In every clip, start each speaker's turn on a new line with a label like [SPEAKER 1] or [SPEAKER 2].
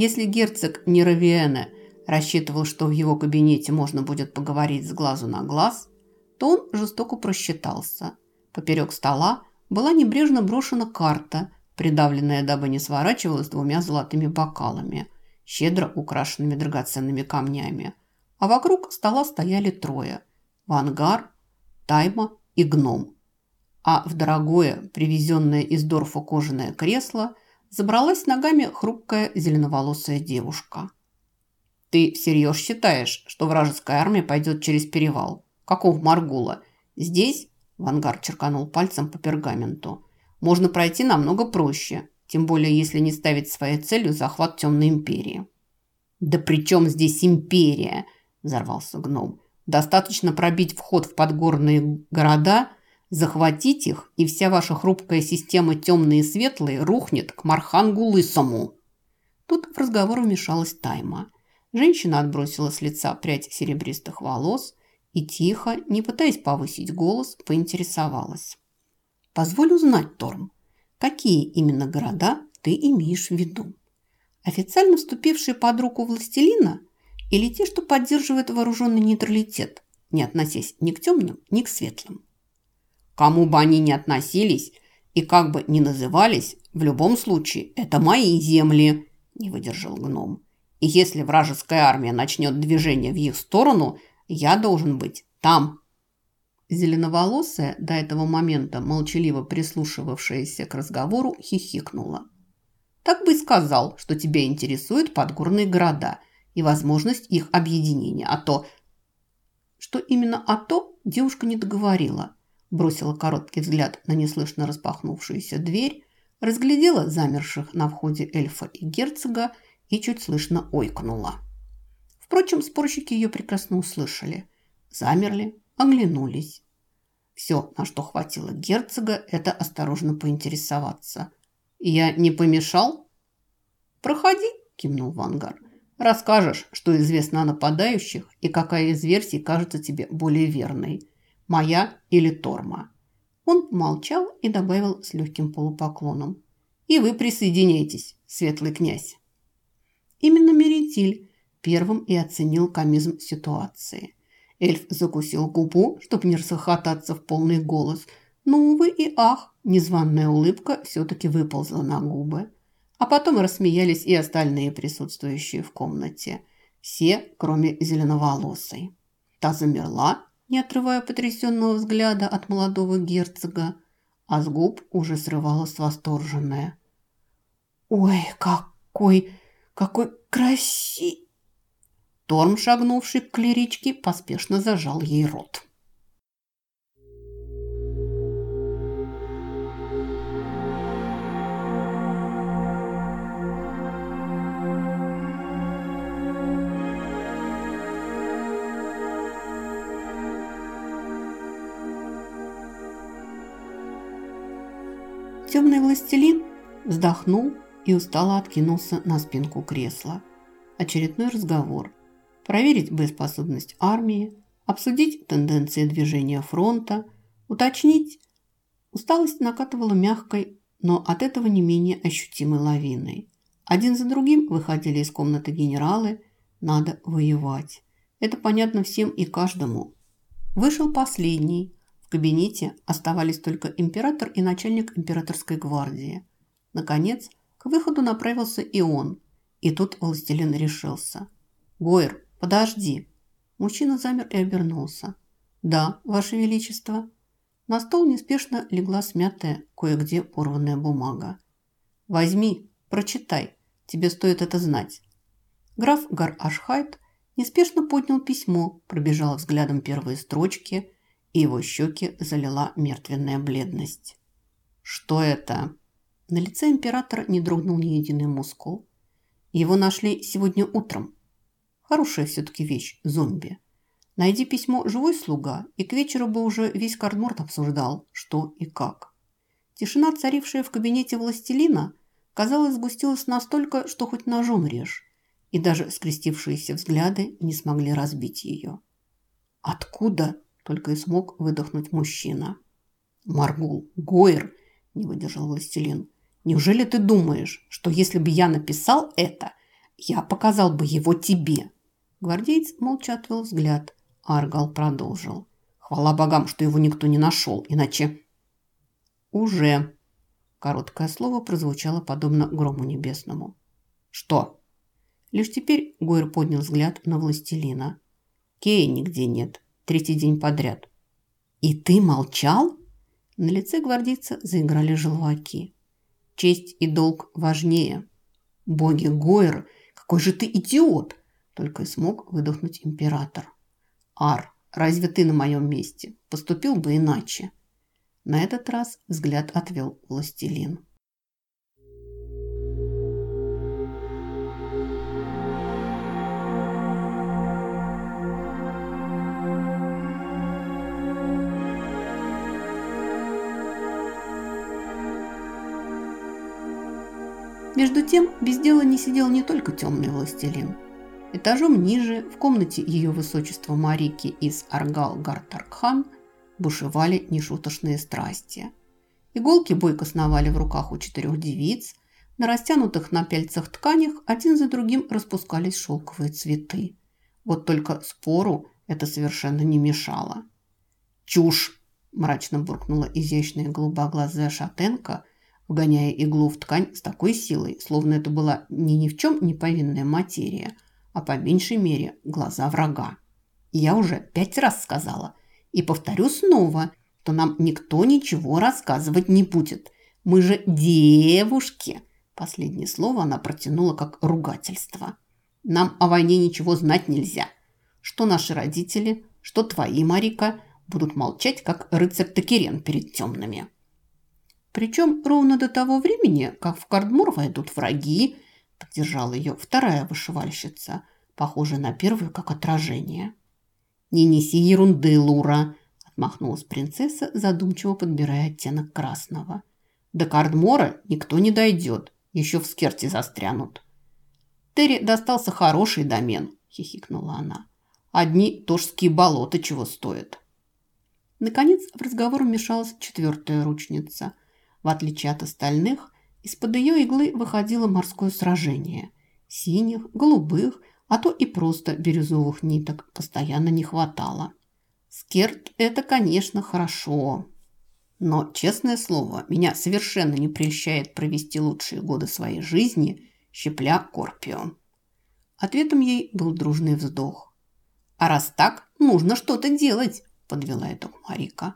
[SPEAKER 1] Если герцог Неравиэне рассчитывал, что в его кабинете можно будет поговорить с глазу на глаз, то он жестоко просчитался. Поперек стола была небрежно брошена карта, придавленная, дабы не сворачивалась двумя золотыми бокалами, щедро украшенными драгоценными камнями. А вокруг стола стояли трое – Вангар, Тайма и Гном. А в дорогое, привезенное из Дорфа кожаное кресло забралась ногами хрупкая зеленоволосая девушка. «Ты всерьез считаешь, что вражеская армия пойдет через перевал? Каков Маргула? Здесь Вангар черканул пальцем по пергаменту. «Можно пройти намного проще, тем более если не ставить своей целью захват Темной Империи». «Да при чем здесь Империя?» – взорвался гном. «Достаточно пробить вход в подгорные города, захватить их, и вся ваша хрупкая система темные и светлые рухнет к Мархангу Лысому». Тут в разговор вмешалась Тайма. Женщина отбросила с лица прядь серебристых волос – и тихо, не пытаясь повысить голос, поинтересовалась. «Позволь узнать, Торм, какие именно города ты имеешь в виду? Официально вступившие под руку властелина или те, что поддерживают вооруженный нейтралитет, не относясь ни к темным, ни к светлым?» «Кому бы они ни относились и как бы ни назывались, в любом случае это мои земли», – не выдержал гном. «И если вражеская армия начнет движение в их сторону – я должен быть там. Зеленоволосая, до этого момента молчаливо прислушивавшаяся к разговору, хихикнула. Так бы и сказал, что тебя интересуют подгорные города и возможность их объединения. А то... Что именно «а то» девушка не договорила. Бросила короткий взгляд на неслышно распахнувшуюся дверь, разглядела замерших на входе эльфа и герцога и чуть слышно ойкнула. Впрочем, спорщики ее прекрасно услышали. Замерли, оглянулись. Все, на что хватило герцога, это осторожно поинтересоваться. «Я не помешал?» «Проходи», – кивнул Вангар. «Расскажешь, что известно о нападающих и какая из версий кажется тебе более верной. Моя или Торма?» Он молчал и добавил с легким полупоклоном. «И вы присоединяйтесь, светлый князь». Именно Мерентиль первым и оценил комизм ситуации. Эльф закусил губу, чтобы не расхохотаться в полный голос, но, увы и ах, незваная улыбка все-таки выползла на губы. А потом рассмеялись и остальные присутствующие в комнате. Все, кроме зеленоволосой. Та замерла, не отрывая потрясенного взгляда от молодого герцога, а с губ уже срывалась восторженная. «Ой, какой, какой красивый!» Торм, шагнувший к клеричке, поспешно зажал ей рот. Темный властелин вздохнул и устало откинулся на спинку кресла. Очередной разговор – проверить боеспособность армии, обсудить тенденции движения фронта, уточнить. Усталость накатывала мягкой, но от этого не менее ощутимой лавиной. Один за другим выходили из комнаты генералы. Надо воевать. Это понятно всем и каждому. Вышел последний. В кабинете оставались только император и начальник императорской гвардии. Наконец, к выходу направился и он. И тут властелин решился. «Гойр, «Подожди». Мужчина замер и обернулся. «Да, Ваше Величество». На стол неспешно легла смятая, кое-где порванная бумага. «Возьми, прочитай. Тебе стоит это знать». Граф Гар-Ашхайт неспешно поднял письмо, пробежал взглядом первые строчки, и его щеки залила мертвенная бледность. «Что это?» На лице императора не дрогнул ни единый мускул. Его нашли сегодня утром, Хорошая все-таки вещь – зомби. Найди письмо «Живой слуга», и к вечеру бы уже весь Кардморт обсуждал, что и как. Тишина, царившая в кабинете властелина, казалось, сгустилась настолько, что хоть ножом режь, и даже скрестившиеся взгляды не смогли разбить ее. «Откуда?» – только и смог выдохнуть мужчина. «Маргул, Гойер!» – не выдержал властелин. «Неужели ты думаешь, что если бы я написал это, я показал бы его тебе». Гвардеец молча отвел взгляд. Аргал продолжил. «Хвала богам, что его никто не нашел, иначе...» «Уже...» Короткое слово прозвучало подобно грому небесному. «Что?» Лишь теперь Гойр поднял взгляд на властелина. «Кея нигде нет. Третий день подряд». «И ты молчал?» На лице гвардейца заиграли желваки. «Честь и долг важнее». «Боги Гойр, какой же ты идиот!» Только и смог выдохнуть император. «Ар, разве ты на моем месте? Поступил бы иначе». На этот раз взгляд отвел властелин. Между тем, без дела не сидел не только темный властелин. Этажом ниже, в комнате ее высочества Марики из Аргал-Гартаркхан – бушевали нешуточные страсти. Иголки бойко сновали в руках у четырех девиц, на растянутых на пяльцах тканях один за другим распускались шелковые цветы. Вот только спору это совершенно не мешало. «Чушь!» – мрачно буркнула изящная голубоглазая шатенка, вгоняя иглу в ткань с такой силой, словно это была не ни в чем не повинная материя, а по меньшей мере глаза врага. «Я уже пять раз сказала, и повторю снова, что нам никто ничего рассказывать не будет. Мы же девушки. Последнее слово она протянула как ругательство. Нам о войне ничего знать нельзя. Что наши родители, что твои, Марика, будут молчать, как рыцарь Токерен перед темными. Причем ровно до того времени, как в Кардмур войдут враги, поддержала ее вторая вышивальщица, похожая на первую как отражение. «Не неси ерунды, Лура!» – отмахнулась принцесса, задумчиво подбирая оттенок красного. «До Кардмора никто не дойдет, еще в скерте застрянут». «Терри достался хороший домен», – хихикнула она. «Одни тожские болота чего стоят». Наконец в разговор вмешалась четвертая ручница. В отличие от остальных, из-под ее иглы выходило морское сражение. Синих, голубых а то и просто бирюзовых ниток постоянно не хватало. Скерт – это, конечно, хорошо. Но, честное слово, меня совершенно не прельщает провести лучшие годы своей жизни, щепля Корпио. Ответом ей был дружный вздох. «А раз так, нужно что-то делать», – подвела итог Марика.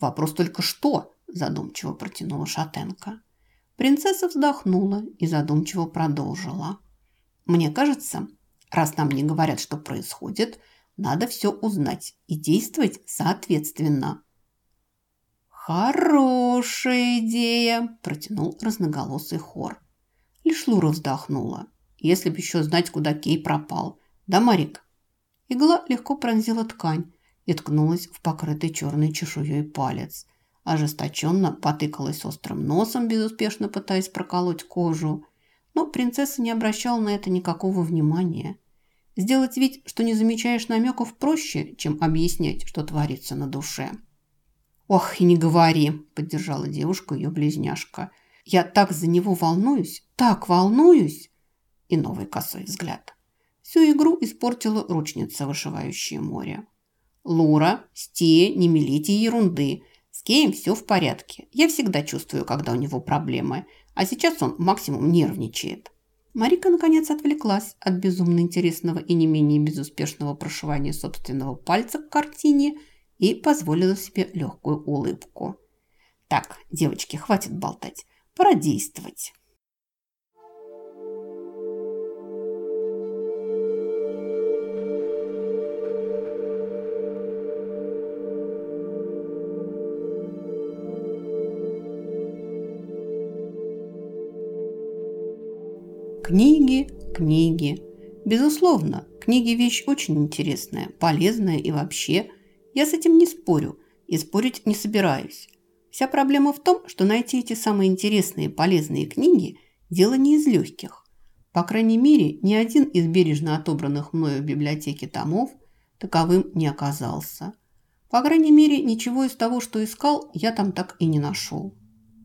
[SPEAKER 1] «Вопрос только что?» – задумчиво протянула Шатенко. Принцесса вздохнула и задумчиво продолжила. «Мне кажется, Раз нам не говорят, что происходит, надо все узнать и действовать соответственно. «Хорошая идея!» – протянул разноголосый хор. Лишь вздохнула. Если бы еще знать, куда Кей пропал. Да, Марик? Игла легко пронзила ткань и ткнулась в покрытый черной чешуей палец. Ожесточенно потыкалась острым носом, безуспешно пытаясь проколоть кожу – но принцесса не обращала на это никакого внимания. Сделать вид, что не замечаешь намеков, проще, чем объяснять, что творится на душе. «Ох, и не говори!» – поддержала девушку ее близняшка. «Я так за него волнуюсь, так волнуюсь!» И новый косой взгляд. Всю игру испортила ручница, вышивающая море. «Лура, Стея, не мелите ерунды. Кеем все в порядке. Я всегда чувствую, когда у него проблемы. А сейчас он максимум нервничает. Марика, наконец, отвлеклась от безумно интересного и не менее безуспешного прошивания собственного пальца к картине и позволила себе легкую улыбку. «Так, девочки, хватит болтать. Пора действовать». Книги, книги. Безусловно, книги – вещь очень интересная, полезная и вообще. Я с этим не спорю и спорить не собираюсь. Вся проблема в том, что найти эти самые интересные полезные книги – дело не из легких. По крайней мере, ни один из бережно отобранных мною в библиотеке томов таковым не оказался. По крайней мере, ничего из того, что искал, я там так и не нашел.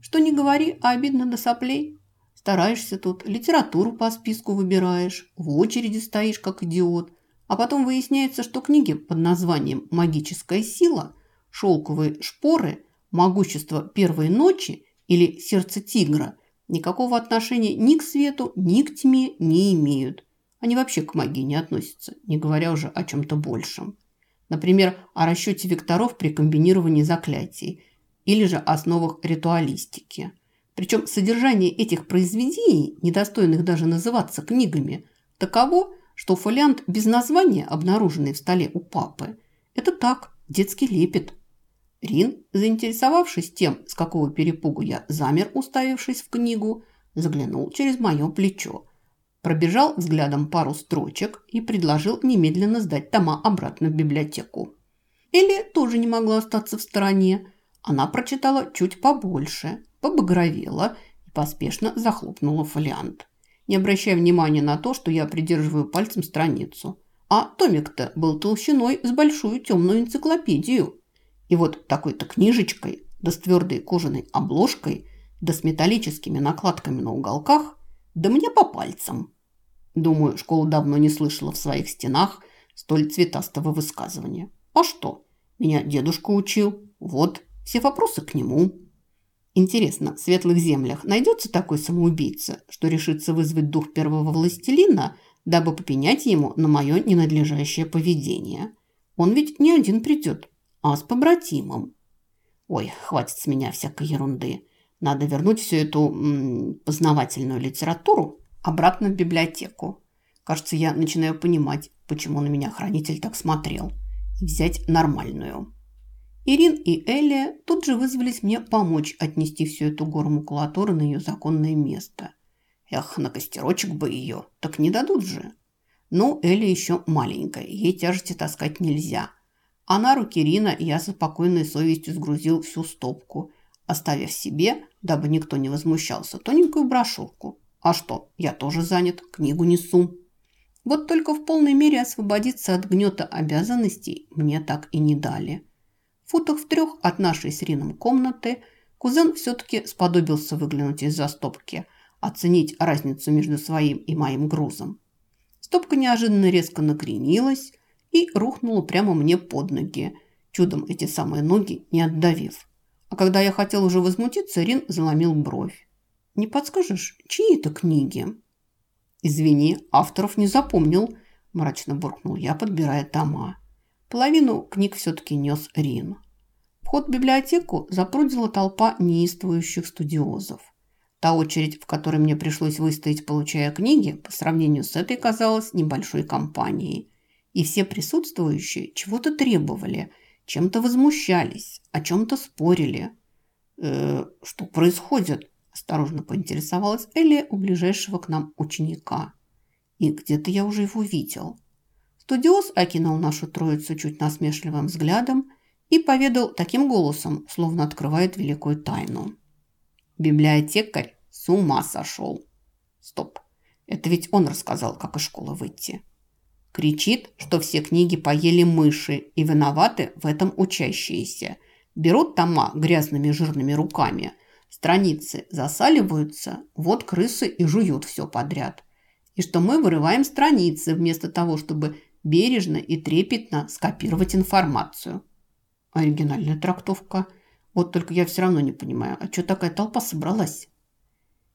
[SPEAKER 1] Что не говори, а обидно до соплей. Стараешься тут, литературу по списку выбираешь, в очереди стоишь как идиот, а потом выясняется, что книги под названием «Магическая сила», «Шелковые шпоры», «Могущество первой ночи» или «Сердце тигра» никакого отношения ни к свету, ни к тьме не имеют. Они вообще к магии не относятся, не говоря уже о чем-то большем. Например, о расчете векторов при комбинировании заклятий или же основах ритуалистики. Причем содержание этих произведений, недостойных даже называться книгами, таково, что фолиант без названия, обнаруженный в столе у папы, это так, детский лепет. Рин, заинтересовавшись тем, с какого перепугу я замер, уставившись в книгу, заглянул через мое плечо, пробежал взглядом пару строчек и предложил немедленно сдать тома обратно в библиотеку. Элли тоже не могла остаться в стороне. Она прочитала чуть побольше, побагровела и поспешно захлопнула фолиант не обращая внимания на то, что я придерживаю пальцем страницу. А томик-то был толщиной с большую темную энциклопедию. И вот такой-то книжечкой, да с твердой кожаной обложкой, да с металлическими накладками на уголках, да мне по пальцам. Думаю, школа давно не слышала в своих стенах столь цветастого высказывания. А что? Меня дедушка учил. Вот, все вопросы к нему. Интересно, в светлых землях найдется такой самоубийца, что решится вызвать дух первого властелина, дабы попенять ему на мое ненадлежащее поведение? Он ведь не один придет, а с побратимом. Ой, хватит с меня всякой ерунды. Надо вернуть всю эту м, познавательную литературу обратно в библиотеку. Кажется, я начинаю понимать, почему на меня хранитель так смотрел. И взять нормальную. Ирин и Элли тут же вызвались мне помочь отнести всю эту гору макулатуры на ее законное место. Эх, на костерочек бы ее, так не дадут же. Ну, Элли еще маленькая, ей тяжести таскать нельзя. А на руки Рина я со спокойной совестью сгрузил всю стопку, оставив себе, дабы никто не возмущался, тоненькую брошюрку. А что, я тоже занят, книгу несу. Вот только в полной мере освободиться от гнета обязанностей мне так и не дали футах в трех от нашей с Рином комнаты, кузен все-таки сподобился выглянуть из-за стопки, оценить разницу между своим и моим грузом. Стопка неожиданно резко накренилась и рухнула прямо мне под ноги, чудом эти самые ноги не отдавив. А когда я хотел уже возмутиться, Рин заломил бровь. «Не подскажешь, чьи это книги?» «Извини, авторов не запомнил», – мрачно буркнул я, подбирая тома. Половину книг все-таки нес Рин. Вход в библиотеку запрудила толпа неистовующих студиозов. Та очередь, в которой мне пришлось выстоять, получая книги, по сравнению с этой казалась небольшой компанией. И все присутствующие чего-то требовали, чем-то возмущались, о чем-то спорили. «Э, «Что происходит?» – осторожно поинтересовалась Элли у ближайшего к нам ученика. И где-то я уже его видел. Студиоз окинул нашу троицу чуть насмешливым взглядом и поведал таким голосом, словно открывает великую тайну. Библиотекарь с ума сошел. Стоп, это ведь он рассказал, как из школы выйти. Кричит, что все книги поели мыши и виноваты в этом учащиеся. Берут тома грязными жирными руками, страницы засаливаются, вот крысы и жуют все подряд. И что мы вырываем страницы вместо того, чтобы бережно и трепетно скопировать информацию. Оригинальная трактовка. Вот только я все равно не понимаю, а что такая толпа собралась?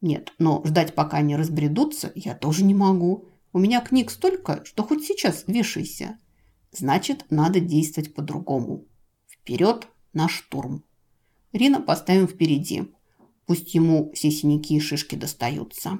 [SPEAKER 1] Нет, но ждать, пока они разбредутся, я тоже не могу. У меня книг столько, что хоть сейчас вешайся. Значит, надо действовать по-другому. Вперед на штурм. Рина поставим впереди. Пусть ему все синяки и шишки достаются.